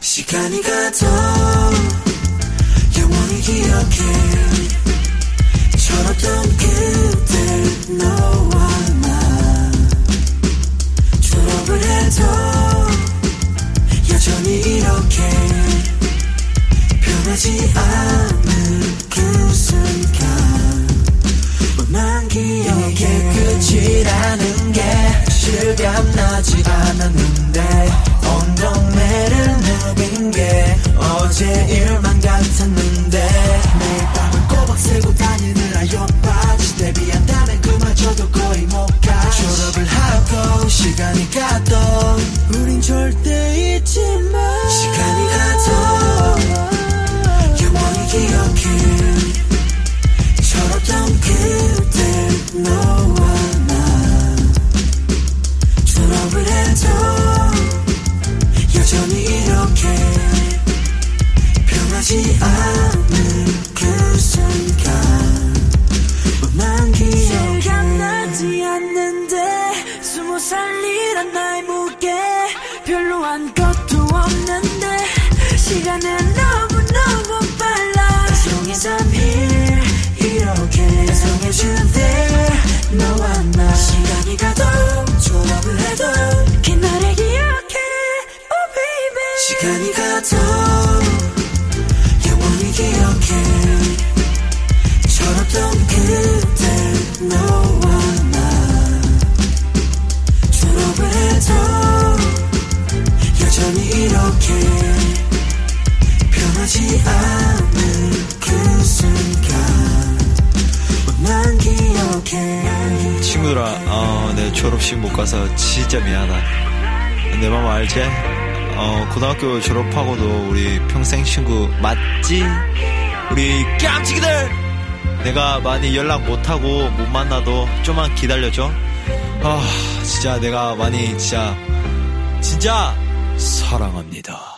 시간이 가도 영원히 기억해. 철없던 그때 너와 나 졸업을 해도 여전히 이렇게 변하지 않은 그 순간. 난 기억해 이게 끝이라는 게 실감나지 않았는데 게 어제 일만 같았는데 매일 밤을 꼬박 새고 다니느라 옆바지 데뷔한다면 그마저도 거의 못가. 졸업을 하고 시간이 가도 우린 절대 살이란 나의 무게. 별로 한 것도 없는데 시간은 너무너무 빨라. As long 이렇게 As long 너와 나 시간이 가도 졸업을 해도 그날을 기억해. Oh baby. 시간이 가도 영원히 기억해 친구들아, 어, 내 졸업식 못 가서 진짜 미안하다. 내 맘 알지? 어, 고등학교 졸업하고도 우리 평생 친구 맞지? 우리 깜찍이들! 내가 많이 연락 못하고 못 만나도 좀만 기다려줘. 아, 진짜 내가 많이 진짜, 진짜 사랑합니다.